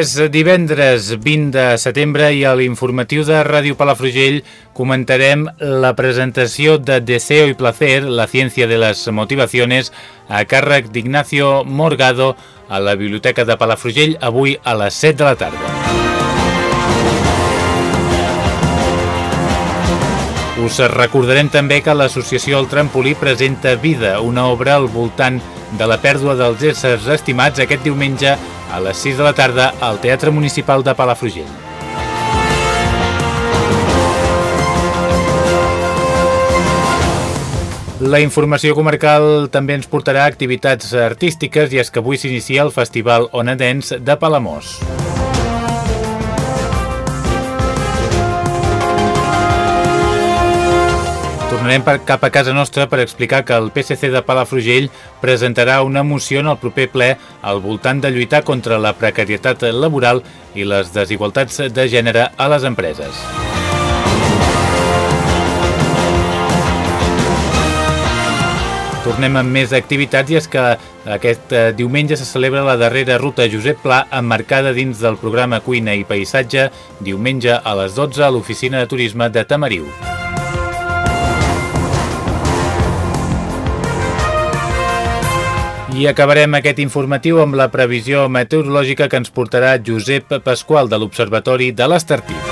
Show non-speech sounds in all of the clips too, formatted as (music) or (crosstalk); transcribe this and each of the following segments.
És divendres 20 de setembre i a l'informatiu de Ràdio Palafrugell comentarem la presentació de Deseo y Placer, la ciència de les motivacions, a càrrec d'Ignacio Morgado a la Biblioteca de Palafrugell avui a les 7 de la tarda. Us recordarem també que l'associació El Trampolí presenta Vida, una obra al voltant de la pèrdua dels éssers estimats aquest diumenge a les 6 de la tarda al Teatre Municipal de Palafrugell. La informació comarcal també ens portarà activitats artístiques i és que avui s'inicia el Festival Onadens de Palamós. Tornarem per, cap a casa nostra per explicar que el PSC de Palafrugell presentarà una moció en el proper ple al voltant de lluitar contra la precarietat laboral i les desigualtats de gènere a les empreses. Tornem amb més activitats i és que aquest eh, diumenge se celebra la darrera ruta Josep Pla emmarcada dins del programa Cuina i Paisatge diumenge a les 12 a l'oficina de turisme de Tamariu. I acabarem aquest informatiu amb la previsió meteorològica que ens portarà Josep Pasqual de l'Observatori de l'Estartit.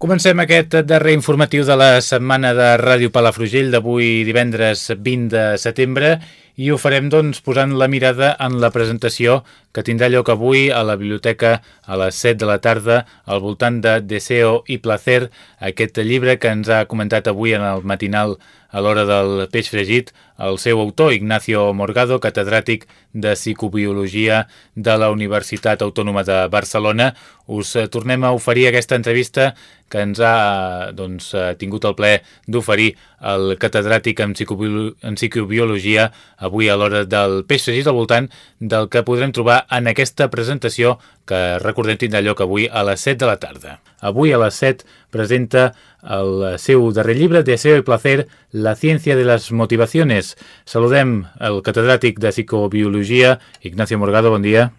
Comencem aquest darrer informatiu de la setmana de Ràdio Palafrugell d'avui divendres 20 de setembre i ho farem doncs posant la mirada en la presentació que tindrà lloc avui a la biblioteca a les 7 de la tarda al voltant de Deseo i Placer, aquest llibre que ens ha comentat avui en el matinal a l'hora del peix fregit, el seu autor, Ignacio Morgado, catedràtic de Psicobiologia de la Universitat Autònoma de Barcelona. Us tornem a oferir aquesta entrevista que ens ha doncs, tingut el ple d'oferir el catedràtic en, en psicobiologia avui a l'hora del fregit al voltant del que podrem trobar en aquesta presentació que recordem tindrà lloc avui a les 7 de la tarda. Avui a les 7 presenta el seu darrer llibre, Deseo y Placer, la ciència de les motivacions. Saludem el catedràtic de psicobiologia, Ignacio Morgado, bon dia.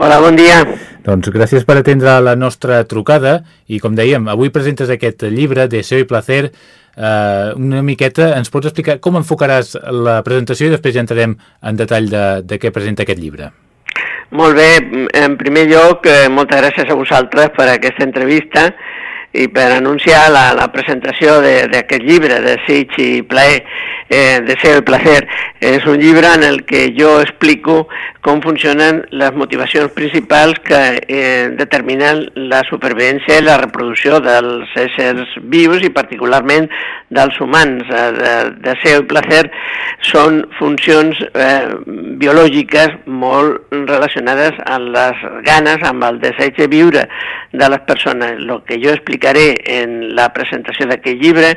Hola, bon dia. Doncs gràcies per atendre la nostra trucada i, com dèiem, avui presentes aquest llibre, Deseo y Placer, eh, una miqueta, ens pots explicar com enfocaràs la presentació i després ja entrarem en detall de, de què presenta aquest llibre. Molt bé, en primer lloc, eh, moltes gràcies a vosaltres per aquesta entrevista i per anunciar la, la presentació d'aquest llibre, de Sitch i Plaer, eh, Deseo i Placer. És un llibre en el que jo explico com funcionen les motivacions principals que eh, determinen la supervivència i la reproducció dels éssers vius i particularment dels humans. Eh, de, deseo i placer són funcions eh, biològiques molt relacionades amb les ganes, amb el desig de viure de les persones. El que jo explicaré en la presentació d'aquest llibre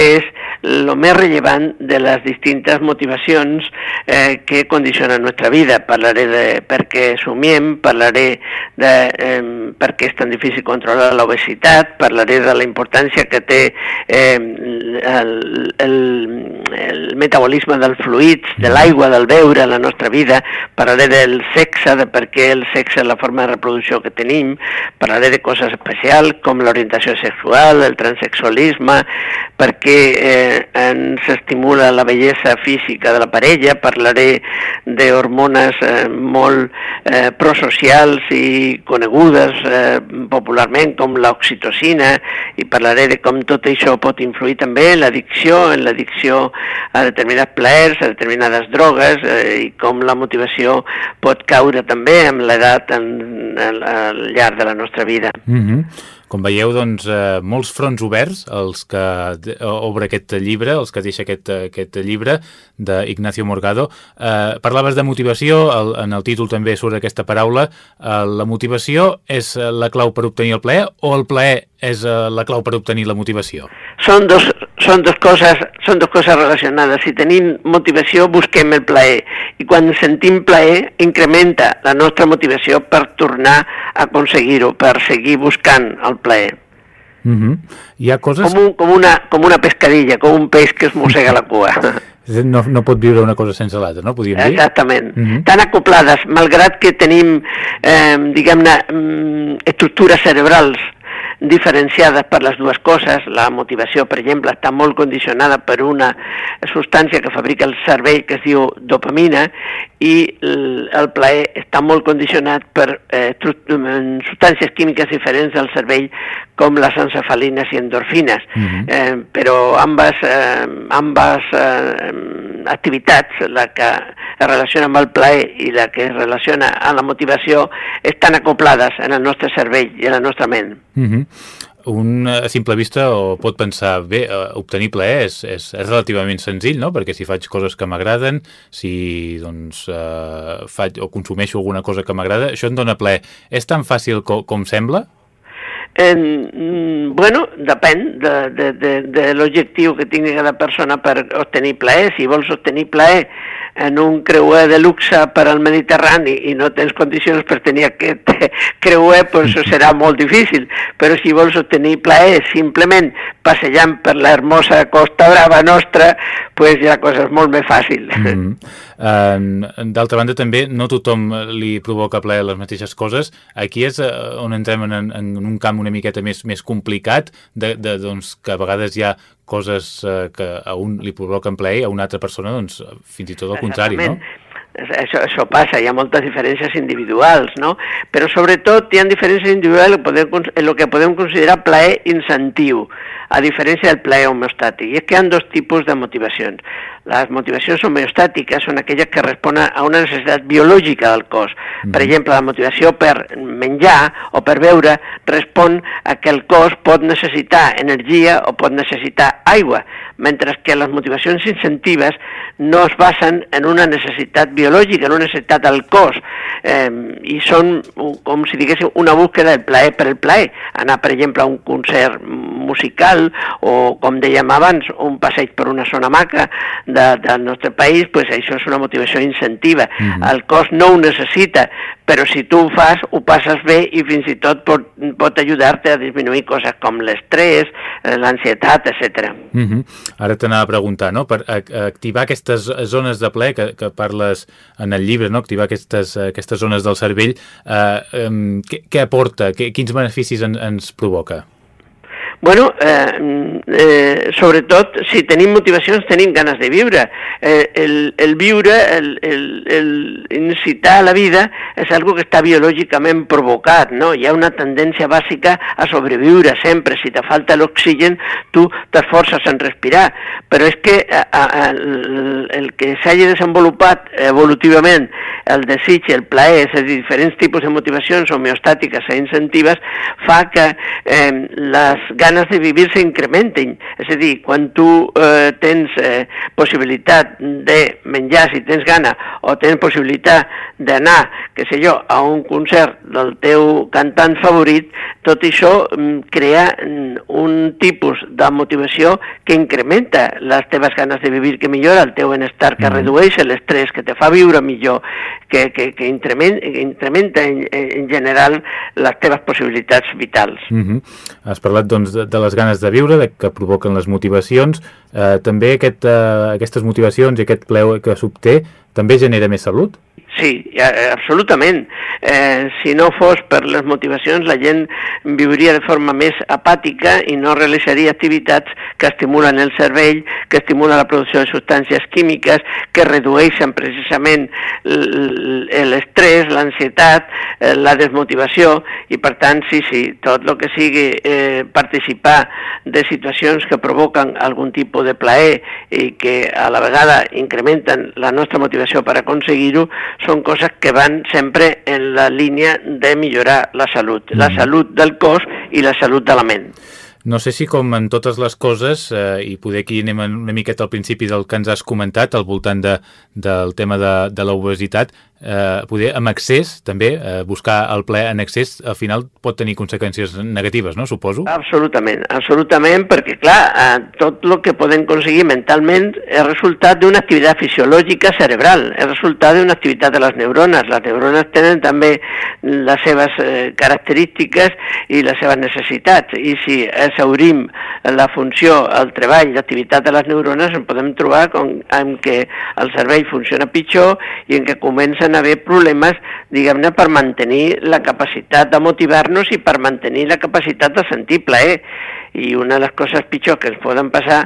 és el més rellevant de les distintes motivacions eh, que condicionen nostra vida. Parlaré de per què somiem, parlaré de eh, per què és tan difícil controlar l'obesitat, parlaré de la importància que té eh, el, el, el metabolisme dels fluids, de l'aigua, del beure en la nostra vida, parlaré del sexe, de per què el sexe és la forma de reproducció que tenim, parlaré de coses especials com l'orientació sexual, el transexualisme, perquè eh, ens estimula la bellesa física de la parella, parlaré d'hormones eh, molt eh, prosocials i conegudes eh, popularment com l'oxitocina i parlaré de com tot això pot influir també en l'addicció, en l'addicció a determinats plaers, a determinades drogues eh, i com la motivació pot caure també amb l'edat al llarg de la nostra vida. Mm -hmm. Com veieu, doncs, eh, molts fronts oberts, els que obre aquest llibre, els que deixa aquest, aquest llibre d'Ignacio Morgado. Eh, parlaves de motivació, el, en el títol també surt aquesta paraula. Eh, la motivació és la clau per obtenir el plaer o el plaer és eh, la clau per obtenir la motivació? Són dos, són dos coses, són dos coses relacionades. Si tenim motivació, busquem el plaer. I quan sentim plaer, incrementa la nostra motivació per tornar a aconseguir-ho, per seguir buscant el plaer. Mm -hmm. Hi ha coses... Com, un, com, una, com una pescadilla, com un peix que es mossega la cua. (laughs) No, no pot viure una cosa sense l'altra, no? Podríem dir? Exactament. Mm -hmm. Tan acoplades, malgrat que tenim, eh, diguem-ne, mm, estructures cerebrals diferenciades per les dues coses. La motivació, per exemple, està molt condicionada per una substància que fabrica el cervell que es diu dopamina i el plaer està molt condicionat per eh, substàncies químiques diferents del cervell com les encefalines i endorfines. Uh -huh. eh, però ambes, eh, ambes eh, activitats, la que es relaciona amb el plaer i la que es relaciona amb la motivació, estan acoplades en el nostre cervell i en la nostra ment. Uh -huh un a simple vista o pot pensar, bé, eh, obtenir plaer és, és, és relativament senzill, no? Perquè si faig coses que m'agraden, si doncs eh, faig o consumeixo alguna cosa que m'agrada, això em dona plaer. És tan fàcil com, com sembla? Eh, bueno, depèn de, de, de, de l'objectiu que tingui cada persona per obtenir plaer. Si vols obtenir plaer en un creuer de luxe per al Mediterrani i no tens condicions per tenir aquest (laughs) creuer, doncs serà molt difícil. Però si vols obtenir plaer simplement passejant per l'hermosa Costa Brava nostra, doncs la cosa és molt més fàcil. Mm (laughs) -hmm. uh, D'altra banda, també no tothom li provoca plaer les mateixes coses. Aquí és uh, on entrem en, en un camp una miqueta més, més complicat, de, de, doncs, que a vegades hi ha coses eh, que a un li provoquen plaer, a una altra persona, doncs, fins i tot al contrari, no? Això, això passa, hi ha moltes diferències individuals, no? Però sobretot hi ha diferències individuals en el que podem considerar plaer incentiu, a diferència del plaer homeostàtic. I és que hi ha dos tipus de motivacions. Les motivacions homeostàtiques són aquelles que responen a una necessitat biològica del cos. Per exemple, la motivació per menjar o per beure respon a que el cos pot necessitar energia o pot necessitar aigua, mentre que les motivacions incentives no es basen en una necessitat biològica, en una necessitat del cos, eh, i són com si diguéssim una búsqueda del plaer per el plaer. Anar, per exemple, a un concert musical o, com dèiem abans, un passeig per una zona maca de, del nostre país, pues això és una motivació incentiva. Mm -hmm. El cos no ho necessita, però si tu ho fas, ho passes bé i fins i tot pot, pot ajudar-te a disminuir coses com l'estrès, l'ansietat, etc. Mm -hmm. Ara t'anava a preguntar, no? per activar aquestes zones de ple que, que parles en el llibre, no? activar aquestes, aquestes zones del cervell, eh, eh, què, què aporta, què, quins beneficis en, ens provoca? Bueno, eh, eh, sobretot, si tenim motivacions, tenim ganes de viure. Eh, el, el viure, el, el, el incitar a la vida, és algo que està biològicament provocat, no? Hi ha una tendència bàsica a sobreviure sempre. Si te falta l'oxigen, tu t'esforces en respirar. Però és que a, a, el, el que s'hagi desenvolupat evolutivament el desig el plaer, és a dir, diferents tipus de motivacions homeostàtiques i incentives, fa que eh, les ganes de vivir s'incrementin. És a dir, quan tu eh, tens eh, possibilitat de menjar, si tens gana, o tens possibilitat d'anar, que sé jo, a un concert del teu cantant favorit, tot això mm, crea mm, un tipus de motivació que incrementa les teves ganes de vivir, que millora el teu benestar, que mm. redueix l'estrès, que te fa viure millor, que, que, que incrementa, que incrementa en, en general les teves possibilitats vitals. Mm -hmm. Has parlat doncs, de, les ganes de viure, de que provoquen les motivacions. Eh, també aquest, eh, aquestes motivacions i aquest pleu que s'obté també genera més salut? Sí, absolutament. Eh, si no fos per les motivacions, la gent viuria de forma més apàtica i no realitzaria activitats que estimulen el cervell, que estimulen la producció de substàncies químiques, que redueixen precisament l'estrès, l'ansietat, eh, la desmotivació, i per tant, sí, sí, tot el que sigui eh, participar de situacions que provoquen algun tipus de plaer i que a la vegada incrementen la nostra motivació per aconseguir-ho, són coses que van sempre en la línia de millorar la salut, la mm. salut del cos i la salut de la ment. No sé si com en totes les coses, eh, i poder aquí anem una miqueta al principi del que ens has comentat, al voltant de, del tema de, de l'obesitat, eh, poder amb accés, també, eh, buscar el ple en accés, al final pot tenir conseqüències negatives, no? Suposo. Absolutament, absolutament, perquè, clar, eh, tot el que podem aconseguir mentalment és resultat d'una activitat fisiològica cerebral, és resultat d'una activitat de les neurones. Les neurones tenen també les seves eh, característiques i les seves necessitats, i si exaurim la funció, el treball, l'activitat de les neurones, en podem trobar com, en què el cervell funciona pitjor i en què comencen a haver problemes, diguem-ne, per mantenir la capacitat de motivar-nos i per mantenir la capacitat de sentir plaer. I una de les coses pitjors que ens poden passar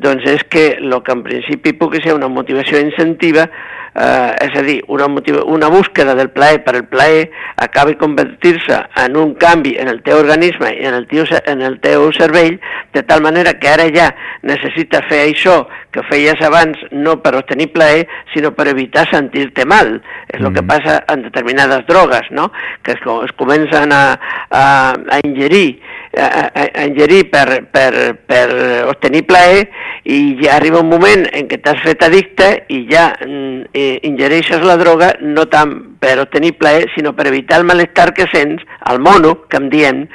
doncs és que el que en principi pugui ser una motivació incentiva eh, és a dir, una, motiva, una búsqueda del plaer per el plaer acabi convertir-se en un canvi en el teu organisme i en el, teu, en el teu cervell, de tal manera que ara ja necessites fer això que feies abans no per obtenir plaer, sinó per evitar sentir-te mal. És mm. el que passa en determinades drogues, no? que es, es comencen a, a, a ingerir a, a ingerir per, per, per obtenir plaer i ja arriba un moment en què t'has fet addicte i ja mm, eh, ingereixes la droga no tant per obtenir plaer, sinó per evitar el malestar que sents, el mono, que em diem,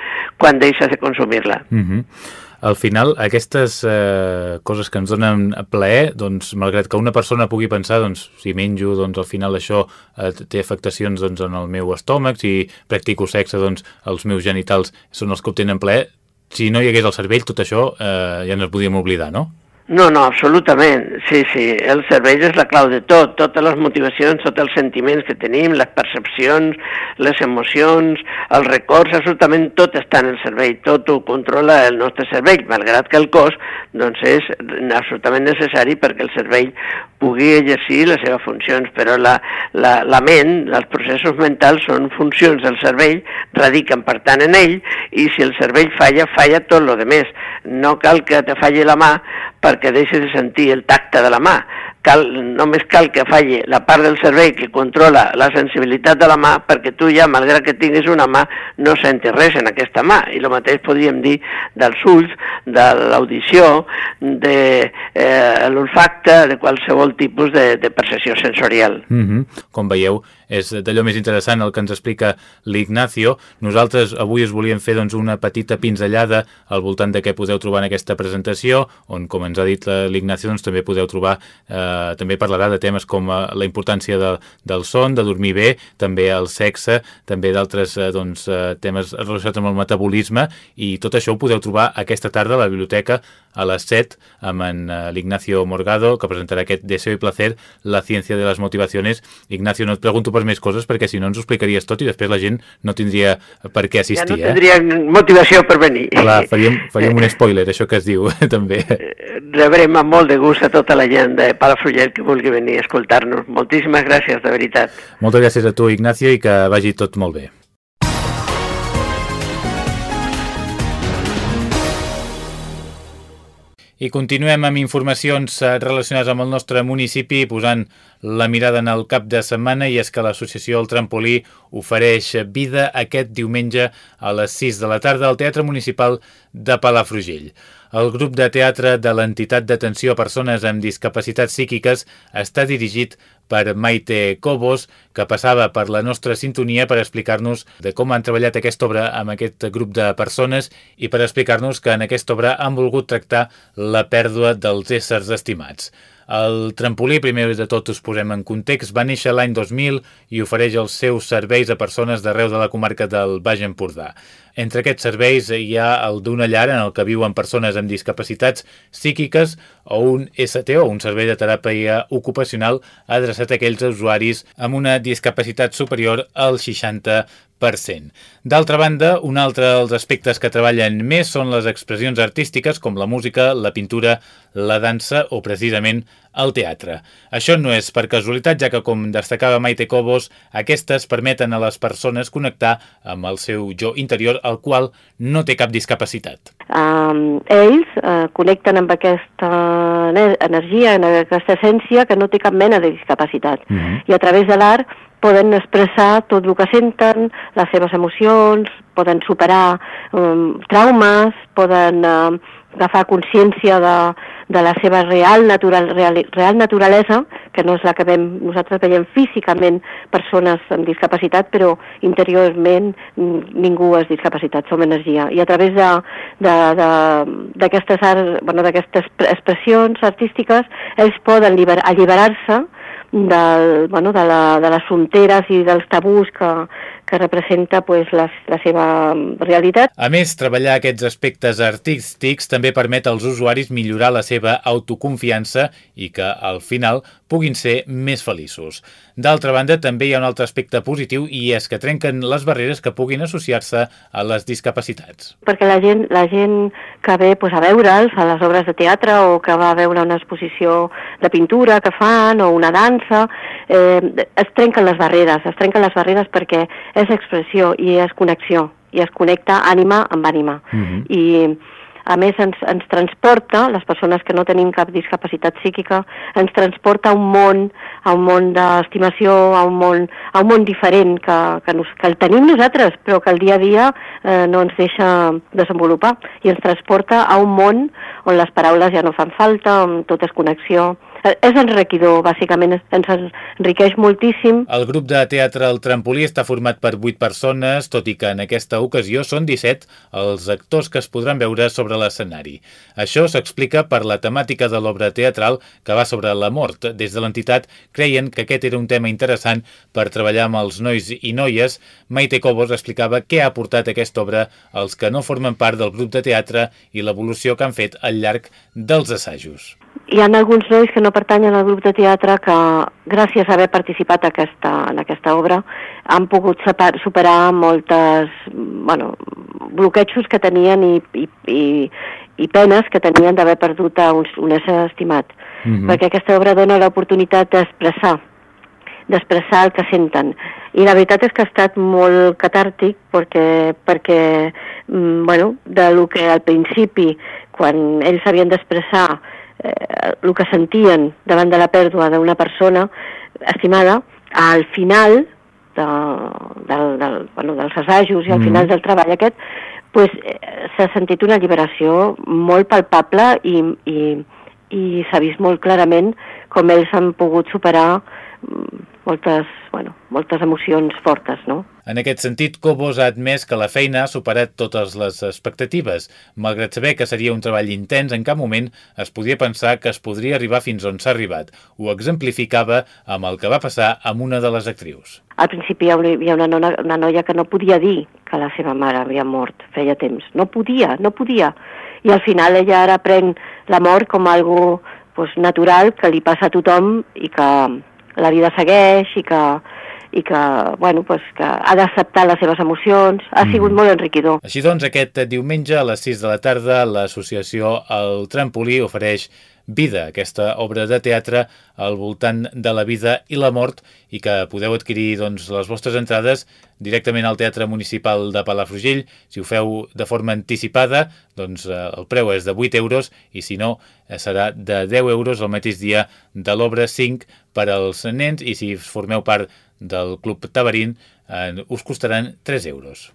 quan deixes de consumir-la. Mm -hmm al final aquestes eh, coses que ens donen plaer, doncs, malgrat que una persona pugui pensar, doncs, si menjo, doncs, al final això eh, té afectacions doncs, en el meu estómac, si practico sexe, doncs, els meus genitals són els que obtenen plaer, si no hi hagués el cervell, tot això eh, ja ens podíem oblidar, no? No, no, absolutament. Sí, sí, el cervell és la clau de tot. Totes les motivacions, tots els sentiments que tenim, les percepcions, les emocions, els records, absolutament tot està en el cervell. Tot ho controla el nostre cervell, malgrat que el cos doncs, és absolutament necessari perquè el cervell pugui exercir les seves funcions, però la, la, la ment, els processos mentals són funcions del cervell, radiquen per tant en ell, i si el cervell falla, falla tot lo de més. No cal que te falli la mà perquè deixi de sentir el tacte de la mà. Cal, només cal que falli la part del cervell que controla la sensibilitat de la mà perquè tu ja, malgrat que tinguis una mà, no sentis res en aquesta mà. I el mateix podríem dir dels ulls, de l'audició, de eh, l'olfacte, de qualsevol tipus de, de percepció sensorial. Mm -hmm. Com veieu, és d'allò més interessant el que ens explica l'Ignacio. Nosaltres avui us volíem fer doncs, una petita pinzellada al voltant de què podeu trobar en aquesta presentació, on, com ens ha dit l'Ignacio, doncs, també podeu trobar, eh, també parlarà de temes com eh, la importància de, del son, de dormir bé, també el sexe, també d'altres eh, doncs, eh, temes relacionats amb el metabolisme, i tot això ho podeu trobar aquesta tarda a la biblioteca a les 7 amb en uh, l'Ignacio Morgado, que presentarà aquest Deseo i placer, la ciència de les motivacions. Ignacio, no et pregunto per més coses perquè si no ens ho explicaries tot i després la gent no tindria per què assistir. Ja no tindrien eh? motivació per venir. Clar, faríem, faríem un spoiler, això que es diu (laughs) també. Rebrem amb molt de gust a tota la gent de Palafrugell que vulgui venir a escoltar-nos. Moltíssimes gràcies, de veritat. Moltes gràcies a tu, Ignacio, i que vagi tot molt bé. I continuem amb informacions eh, relacionades amb el nostre municipi, posant la mirada en el cap de setmana i és que l'associació El Trampolí ofereix vida aquest diumenge a les 6 de la tarda al Teatre Municipal de Palafrugell. El grup de teatre de l'entitat d'atenció a persones amb discapacitats psíquiques està dirigit per Maite Cobos, que passava per la nostra sintonia per explicar-nos de com han treballat aquesta obra amb aquest grup de persones i per explicar-nos que en aquesta obra han volgut tractar la pèrdua dels éssers estimats. El trampolí, primer de tot us posem en context, va néixer l'any 2000 i ofereix els seus serveis a persones d'arreu de la comarca del Baix Empordà. Entre aquests serveis hi ha el d'una llar en el que viuen persones amb discapacitats psíquiques o un STO, un servei de teràpia ocupacional adreçat a aquells usuaris amb una discapacitat superior al 60%. D'altra banda, un altre dels aspectes que treballen més són les expressions artístiques com la música, la pintura, la dansa o precisament el teatre. Això no és per casualitat, ja que, com destacava Maite Cobos, aquestes permeten a les persones connectar amb el seu jo interior, el qual no té cap discapacitat. Um, ells uh, connecten amb aquesta energia, amb aquesta essència que no té cap mena de discapacitat. Uh mhm. -huh. I a través de l'art poden expressar tot el que senten, les seves emocions, poden superar um, traumes, poden uh, agafar consciència de, de la seva real, natural, real, real naturalesa, que no és la que vem, nosaltres veiem físicament persones amb discapacitat, però interiorment ningú és discapacitat, som energia. I a través d'aquestes bueno, expressions artístiques ells poden alliberar-se del, bueno, de, la, de les fronteres i dels tabús que, que representa pues, la, la seva realitat. A més, treballar aquests aspectes artístics també permet als usuaris millorar la seva autoconfiança i que, al final, puguin ser més feliços. D'altra banda, també hi ha un altre aspecte positiu i és que trenquen les barreres que puguin associar-se a les discapacitats. Perquè la gent, la gent que ve pues, a veure'ls a les obres de teatre o que va a veure una exposició de pintura que fan o una dansa, eh, es trenquen les barreres, es trenquen les barreres perquè és expressió i és connexió, i es connecta ànima amb ànima. Uh mhm. -huh. I a més ens, ens transporta, les persones que no tenim cap discapacitat psíquica, ens transporta a un món, a un món d'estimació, a, un món, a un món diferent que, que, nos, que el tenim nosaltres, però que el dia a dia eh, no ens deixa desenvolupar. I ens transporta a un món on les paraules ja no fan falta, on tot és connexió, és enriquidor, bàsicament, ens enriqueix moltíssim. El grup de teatre El Trampolí està format per 8 persones, tot i que en aquesta ocasió són 17 els actors que es podran veure sobre l'escenari. Això s'explica per la temàtica de l'obra teatral que va sobre la mort. Des de l'entitat creien que aquest era un tema interessant per treballar amb els nois i noies. Maite Cobos explicava què ha aportat aquesta obra als que no formen part del grup de teatre i l'evolució que han fet al llarg dels assajos hi ha alguns nois que no pertanyen al grup de teatre que, gràcies a haver participat aquesta, en aquesta obra, han pogut superar moltes, bueno, bloquejos que tenien i, i, i, i penes que tenien d'haver perdut a un, un ésser estimat. Mm -hmm. Perquè aquesta obra dona l'oportunitat d'expressar d'expressar el que senten. I la veritat és que ha estat molt catàrtic perquè, perquè mm, bueno, de lo que al principi, quan ells havien d'expressar eh, el que sentien davant de la pèrdua d'una persona estimada, al final de, del, del, bueno, dels assajos i al mm. final del treball aquest, pues, eh, s'ha sentit una alliberació molt palpable i, i, i s'ha vist molt clarament com ells han pogut superar mm, moltes, bueno, moltes emocions fortes, no? En aquest sentit, Cobos ha admès que la feina ha superat totes les expectatives. Malgrat saber que seria un treball intens, en cap moment es podia pensar que es podria arribar fins on s'ha arribat. Ho exemplificava amb el que va passar amb una de les actrius. Al principi hi havia una, nona, una noia que no podia dir que la seva mare havia mort feia temps. No podia, no podia. I al final ella ara pren la mort com algo pues, natural que li passa a tothom i que la vida segueix i que, i que, bueno, pues, que ha d'acceptar les seves emocions. Ha mm. sigut molt enriquidor. Així doncs, aquest diumenge a les 6 de la tarda l'associació El Trampolí ofereix Vida, aquesta obra de teatre al voltant de la vida i la mort i que podeu adquirir doncs, les vostres entrades directament al Teatre Municipal de Palafrugell. Si ho feu de forma anticipada, doncs eh, el preu és de 8 euros i si no eh, serà de 10 euros el mateix dia de l'obra 5 per als nens i si formeu part del Club Tabarín eh, us costaran 3 euros.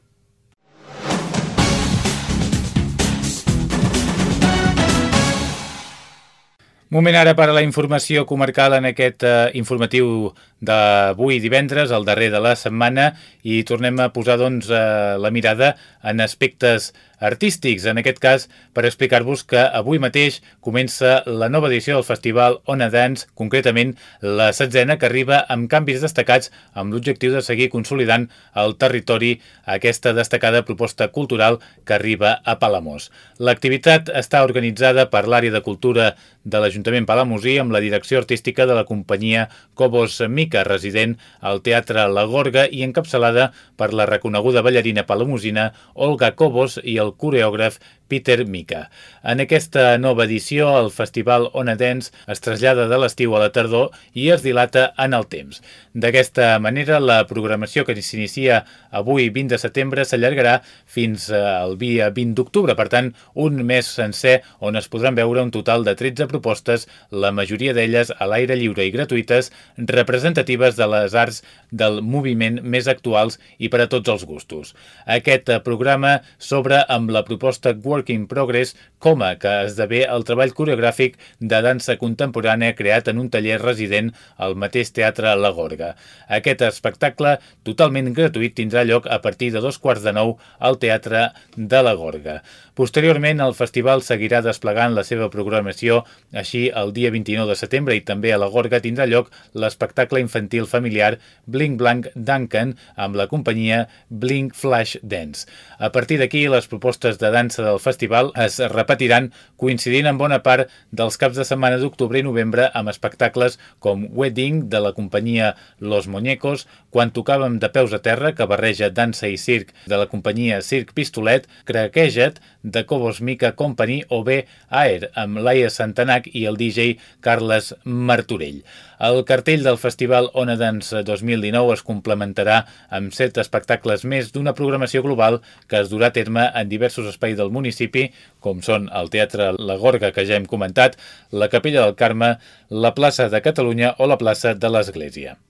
Moment ara per a la informació comarcal en aquest eh, informatiu d'avui divendres, el darrer de la setmana, i tornem a posar doncs, eh, la mirada en aspectes artístics. En aquest cas, per explicar-vos que avui mateix comença la nova edició del festival Ona Dance, concretament la setzena, que arriba amb canvis destacats amb l'objectiu de seguir consolidant al territori aquesta destacada proposta cultural que arriba a Palamós. L'activitat està organitzada per l'àrea de cultura de l'Ajuntament Palamosí amb la direcció artística de la companyia Cobos Mica, resident al Teatre La Gorga i encapçalada per la reconeguda ballarina palamosina Olga Cobos i el coreógrafo Peter Mica. En aquesta nova edició, el Festival Ona Dance es trasllada de l'estiu a la tardor i es dilata en el temps. D'aquesta manera, la programació que s'inicia avui 20 de setembre s'allargarà fins al dia 20 d'octubre, per tant, un mes sencer on es podran veure un total de 13 propostes, la majoria d'elles a l'aire lliure i gratuïtes, representatives de les arts del moviment més actuals i per a tots els gustos. Aquest programa s'obre amb la proposta World Work in Progress Coma, que esdevé el treball coreogràfic de dansa contemporània creat en un taller resident al mateix teatre La Gorga. Aquest espectacle, totalment gratuït, tindrà lloc a partir de dos quarts de nou al Teatre de La Gorga. Posteriorment, el festival seguirà desplegant la seva programació, així el dia 29 de setembre i també a La Gorga tindrà lloc l'espectacle infantil familiar Blink Blank Duncan amb la companyia Blink Flash Dance. A partir d'aquí, les propostes de dansa del festival es repetiran coincidint en bona part dels caps de setmana d'octubre i novembre amb espectacles com Wedding de la companyia Los Muñecos, Quan tocàvem de peus a terra, que barreja dansa i circ de la companyia Circ Pistolet, Craqueja't de Cobos Mica Company o bé Aer amb Laia Santanac i el DJ Carles Martorell. El cartell del Festival Ona Dance 2019 es complementarà amb set espectacles més d'una programació global que es durà a terme en diversos espais del municipi, com són el Teatre La Gorga, que ja hem comentat, la Capella del Carme, la plaça de Catalunya o la plaça de l'Església.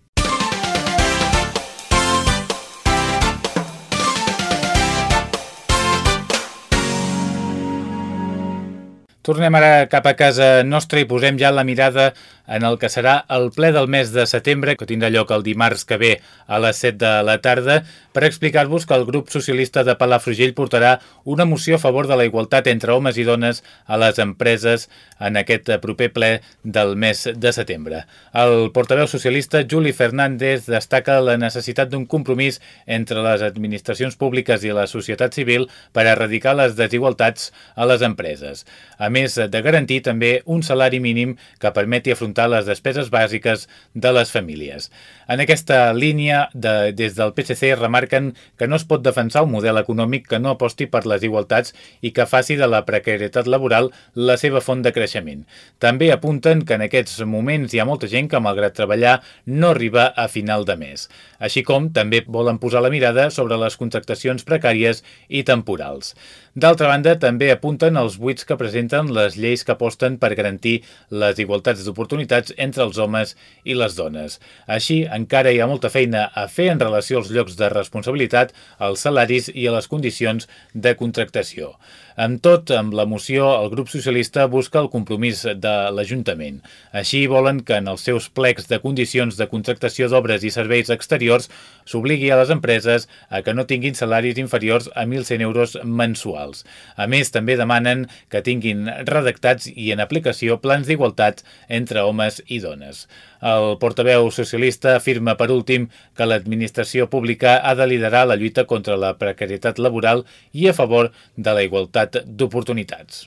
Tornem ara cap a casa nostra i posem ja la mirada en el que serà el ple del mes de setembre, que tindrà lloc el dimarts que ve a les 7 de la tarda, per explicar-vos que el grup socialista de Palafrugell portarà una moció a favor de la igualtat entre homes i dones a les empreses en aquest proper ple del mes de setembre. El portaveu socialista Juli Fernández destaca la necessitat d'un compromís entre les administracions públiques i la societat civil per erradicar les desigualtats a les empreses. A més de garantir també un salari mínim que permeti afrontar les despeses bàsiques de les famílies. En aquesta línia, de, des del PSC remarquen que no es pot defensar un model econòmic que no aposti per les igualtats i que faci de la precarietat laboral la seva font de creixement. També apunten que en aquests moments hi ha molta gent que, malgrat treballar, no arriba a final de mes. Així com també volen posar la mirada sobre les contractacions precàries i temporals. D'altra banda, també apunten els buits que presenten les lleis que aposten per garantir les igualtats d'oportunitats entre els homes i les dones. Així, encara hi ha molta feina a fer en relació als llocs de responsabilitat, als salaris i a les condicions de contractació. Amb tot, amb la moció, el grup socialista busca el compromís de l'Ajuntament. Així volen que en els seus plecs de condicions de contractació d'obres i serveis exteriors s'obligui a les empreses a que no tinguin salaris inferiors a 1.100 euros mensuals. A més, també demanen que tinguin redactats i en aplicació plans d'igualtat entre homes i dones. El portaveu socialista afirma, per últim, que l'administració pública ha de liderar la lluita contra la precarietat laboral i a favor de la igualtat d'oportunitats.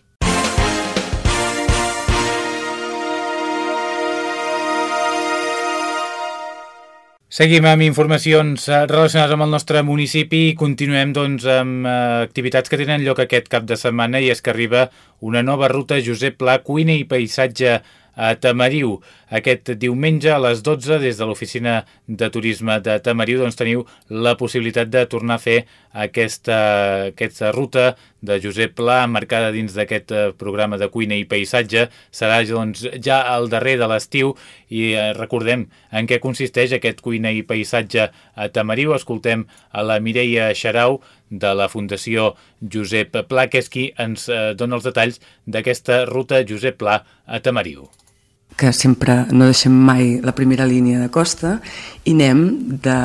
Seguim amb informacions eh, relacionades amb el nostre municipi i continuem doncs, amb eh, activitats que tenen lloc aquest cap de setmana i és que arriba una nova ruta Josep Pla, cuina i paisatge a Tamariu. Aquest diumenge a les 12 des de l'oficina de turisme de Tamariu doncs, teniu la possibilitat de tornar a fer aquesta, aquesta ruta de Josep Pla marcada dins d'aquest eh, programa de cuina i paisatge. Serà doncs, ja al darrer de l'estiu i eh, recordem en què consisteix aquest cuina i paisatge a Tamariu. Escoltem a la Mireia Xarau de la Fundació Josep Pla, que és qui ens eh, dona els detalls d'aquesta ruta Josep Pla a Tamariu que sempre no deixem mai la primera línia de costa i anem de,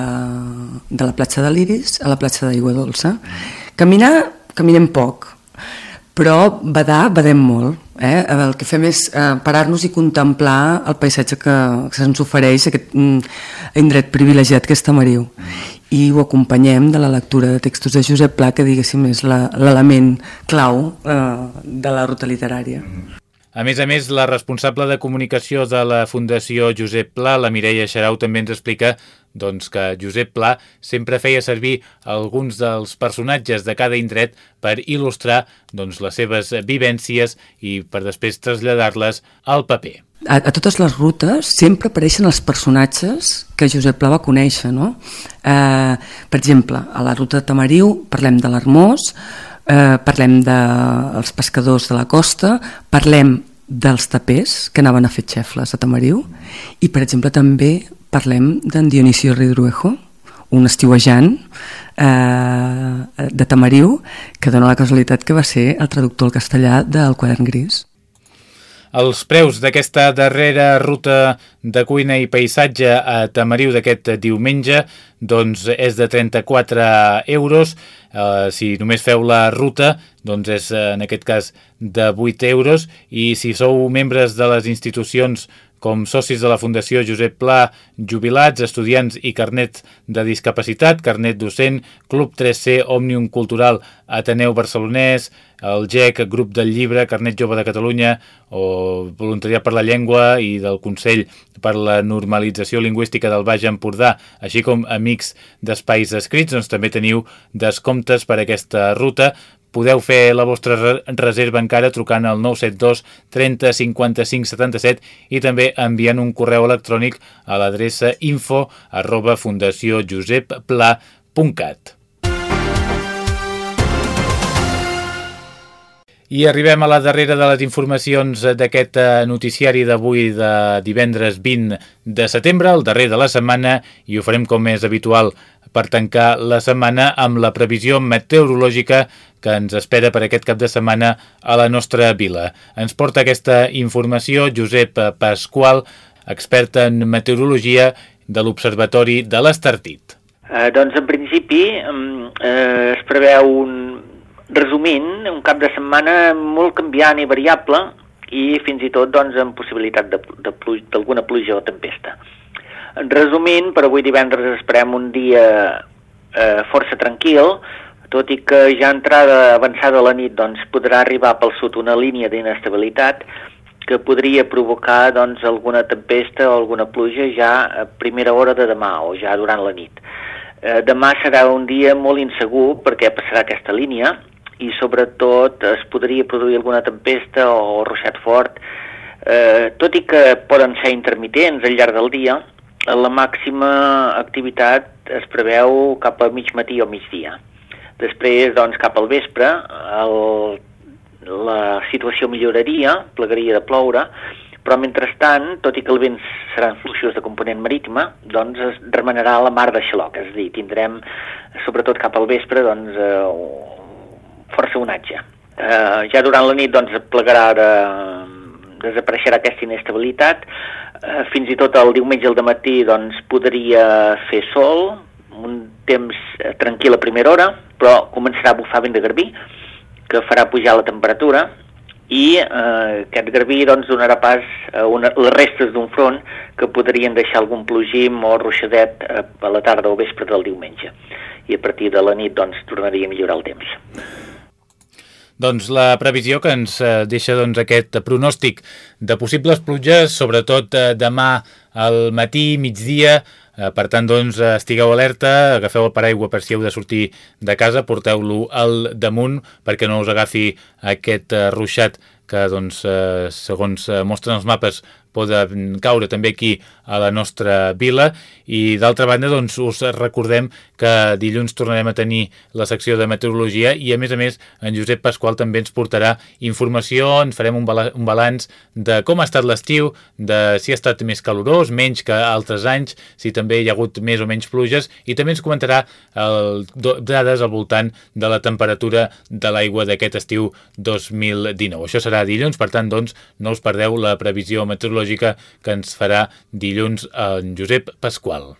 de la platja de l'Iris a la platja d'Aigua Dolça. Caminar caminem poc, però badar, badem molt. Eh? El que fem és eh, parar-nos i contemplar el paisatge que, que se'ns ofereix aquest mm, indret privilegiat que és Tamariu. I ho acompanyem de la lectura de textos de Josep Pla, que diguéssim és l'element clau eh, de la ruta literària. A més a més, la responsable de comunicació de la Fundació Josep Pla, la Mireia Xarau, també ens explica doncs, que Josep Pla sempre feia servir alguns dels personatges de cada indret per il·lustrar doncs, les seves vivències i per després traslladar-les al paper. A, a totes les rutes sempre apareixen els personatges que Josep Pla va conèixer, no? Eh, per exemple, a la ruta de Tamariu parlem de l'Hermós, eh, parlem dels de pescadors de la costa, parlem dels tapers que anaven a fer xefles a Tamariu i, per exemple, també parlem d'en Dionisio Ridruejo, un estiuejant eh, de Tamariu que dona la casualitat que va ser el traductor al castellà del quadern gris. Els preus d'aquesta darrera ruta de cuina i paisatge a Tamariu d'aquest diumenge doncs és de 34 euros. Uh, si només feu la ruta, doncs és en aquest cas de 8 euros. I si sou membres de les institucions com socis de la Fundació Josep Pla, jubilats, estudiants i carnet de discapacitat, carnet docent, Club 3C, Òmnium Cultural, Ateneu Barcelonès, el GEC, Grup del Llibre, Carnet Jove de Catalunya o Voluntariat per la Llengua i del Consell per la Normalització Lingüística del Baix Empordà, així com amics d'espais escrits, doncs també teniu descomptes per aquesta ruta Podeu fer la vostra reserva encara trucant al 972 30 55 77 i també enviant un correu electrònic a l'adreça info arroba fundaciojoseppla.cat. I arribem a la darrera de les informacions d'aquest eh, noticiari d'avui de divendres 20 de setembre, el darrer de la setmana, i ho farem com és habitual per tancar la setmana amb la previsió meteorològica que ens espera per aquest cap de setmana a la nostra vila. Ens porta aquesta informació Josep Pasqual, expert en meteorologia de l'Observatori de l'Estartit. Eh, doncs, en principi, eh, es preveu un, resumint, un cap de setmana molt canviant i variable i fins i tot doncs, amb possibilitat d'alguna pluja o tempesta. Resumint, per avui divendres esperem un dia eh, força tranquil, tot i que ja entrada avançada la nit doncs, podrà arribar pel sud una línia d'inestabilitat que podria provocar doncs, alguna tempesta o alguna pluja ja a primera hora de demà o ja durant la nit. Eh, demà serà un dia molt insegur perquè passarà aquesta línia i sobretot es podria produir alguna tempesta o ruixat fort, eh, tot i que poden ser intermitents al llarg del dia, la màxima activitat es preveu cap a mig matí o migdia. Després, doncs, cap al vespre, el, la situació milloraria, plegaria de ploure, però mentrestant, tot i que els vents seran fluixos de component marítima, doncs es remenarà la mar de xaloc, és a dir, tindrem, sobretot cap al vespre, doncs, eh, força onatge. Eh, ja durant la nit, doncs, plegarà de, desapareixerà aquesta inestabilitat, fins i tot el diumenge al matí doncs, podria fer sol, un temps eh, tranquil a primera hora, però començarà a bufar vent de garbí, que farà pujar la temperatura, i eh, aquest garbí doncs, donarà pas a una, les restes d'un front que podrien deixar algun plogim o ruixadet eh, a la tarda o vespre del diumenge. I a partir de la nit doncs, tornaria a millorar el temps. Doncs la previsió que ens eh, deixa doncs, aquest pronòstic de possibles pluges, sobretot eh, demà al matí, migdia, Eh, per tant, doncs, estigueu alerta, agafeu el paraigua per si heu de sortir de casa, porteu-lo al damunt perquè no us agafi aquest ruixat que, doncs, segons mostren els mapes, poden caure també aquí a la nostra vila i d'altra banda doncs us recordem que dilluns tornarem a tenir la secció de meteorologia i a més a més en Josep Pasqual també ens portarà informació, ens farem un, un balanç de com ha estat l'estiu, de si ha estat més calorós, menys que altres anys, si també hi ha hagut més o menys pluges i també ens comentarà el, dades al voltant de la temperatura de l'aigua d'aquest estiu 2019. Això serà dilluns, per tant doncs no us perdeu la previsió meteorològica que ens farà dilluns en Josep Pasqual.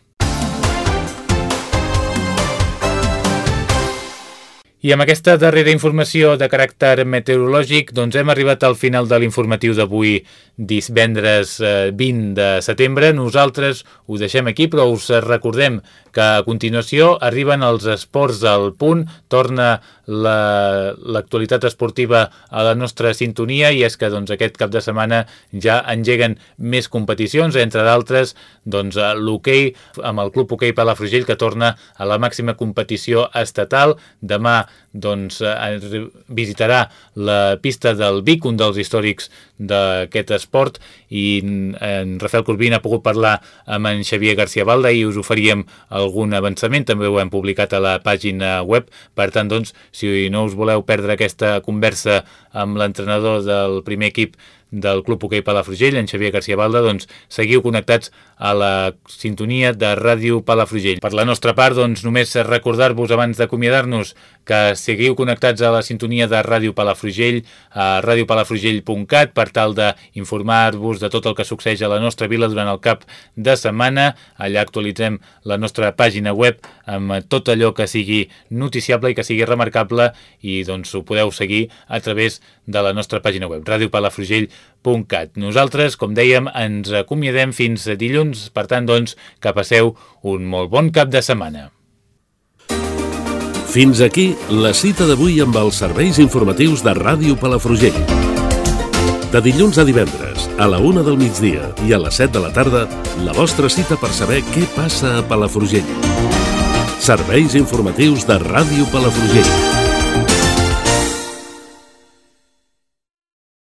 I amb aquesta darrera informació de caràcter meteorològic doncs hem arribat al final de l'informatiu d'avui divendres 20 eh, de setembre. Nosaltres ho deixem aquí però us recordem que a continuació arriben els esports al punt, torna l'actualitat la, esportiva a la nostra sintonia i és que doncs, aquest cap de setmana ja engeguen més competicions, entre d'altres doncs, l'hoquei amb el Club Hoquei Palafrugell que torna a la màxima competició estatal. Demà doncs, visitarà la pista del Vic, un dels històrics d'aquest esport, i en Rafael Corbin ha pogut parlar amb en Xavier García Balda i us oferíem algun avançament, també ho hem publicat a la pàgina web, per tant, doncs, si no us voleu perdre aquesta conversa amb l'entrenador del primer equip del Club Hoquei Palafrugell, en Xavier García Balda, doncs seguiu connectats a la sintonia de Ràdio Palafrugell. Per la nostra part, doncs només recordar-vos abans d'acomiadar-nos que seguiu connectats a la sintonia de Ràdio Palafrugell a radiopalafrugell.cat per tal d'informar-vos de tot el que succeeix a la nostra vila durant el cap de setmana. Allà actualitzem la nostra pàgina web amb tot allò que sigui noticiable i que sigui remarcable i doncs ho podeu seguir a través de la nostra pàgina web, radiopalafrugell.cat. Nosaltres, com dèiem, ens acomiadem fins dilluns, per tant, doncs, que passeu un molt bon cap de setmana. Fins aquí la cita d'avui amb els serveis informatius de Ràdio Palafrugell. De dilluns a divendres, a la una del migdia i a les 7 de la tarda, la vostra cita per saber què passa a Palafrugell. Serveis informatius de Ràdio Palafrugell.